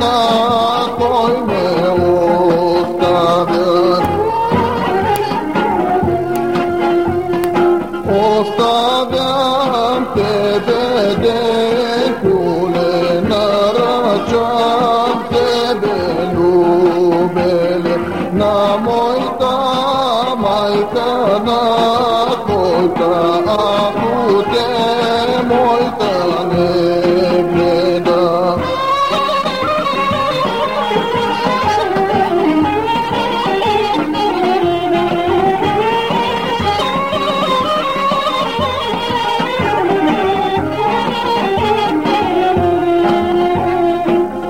na tebe ljubele, na mojta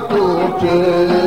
postadim bratu ce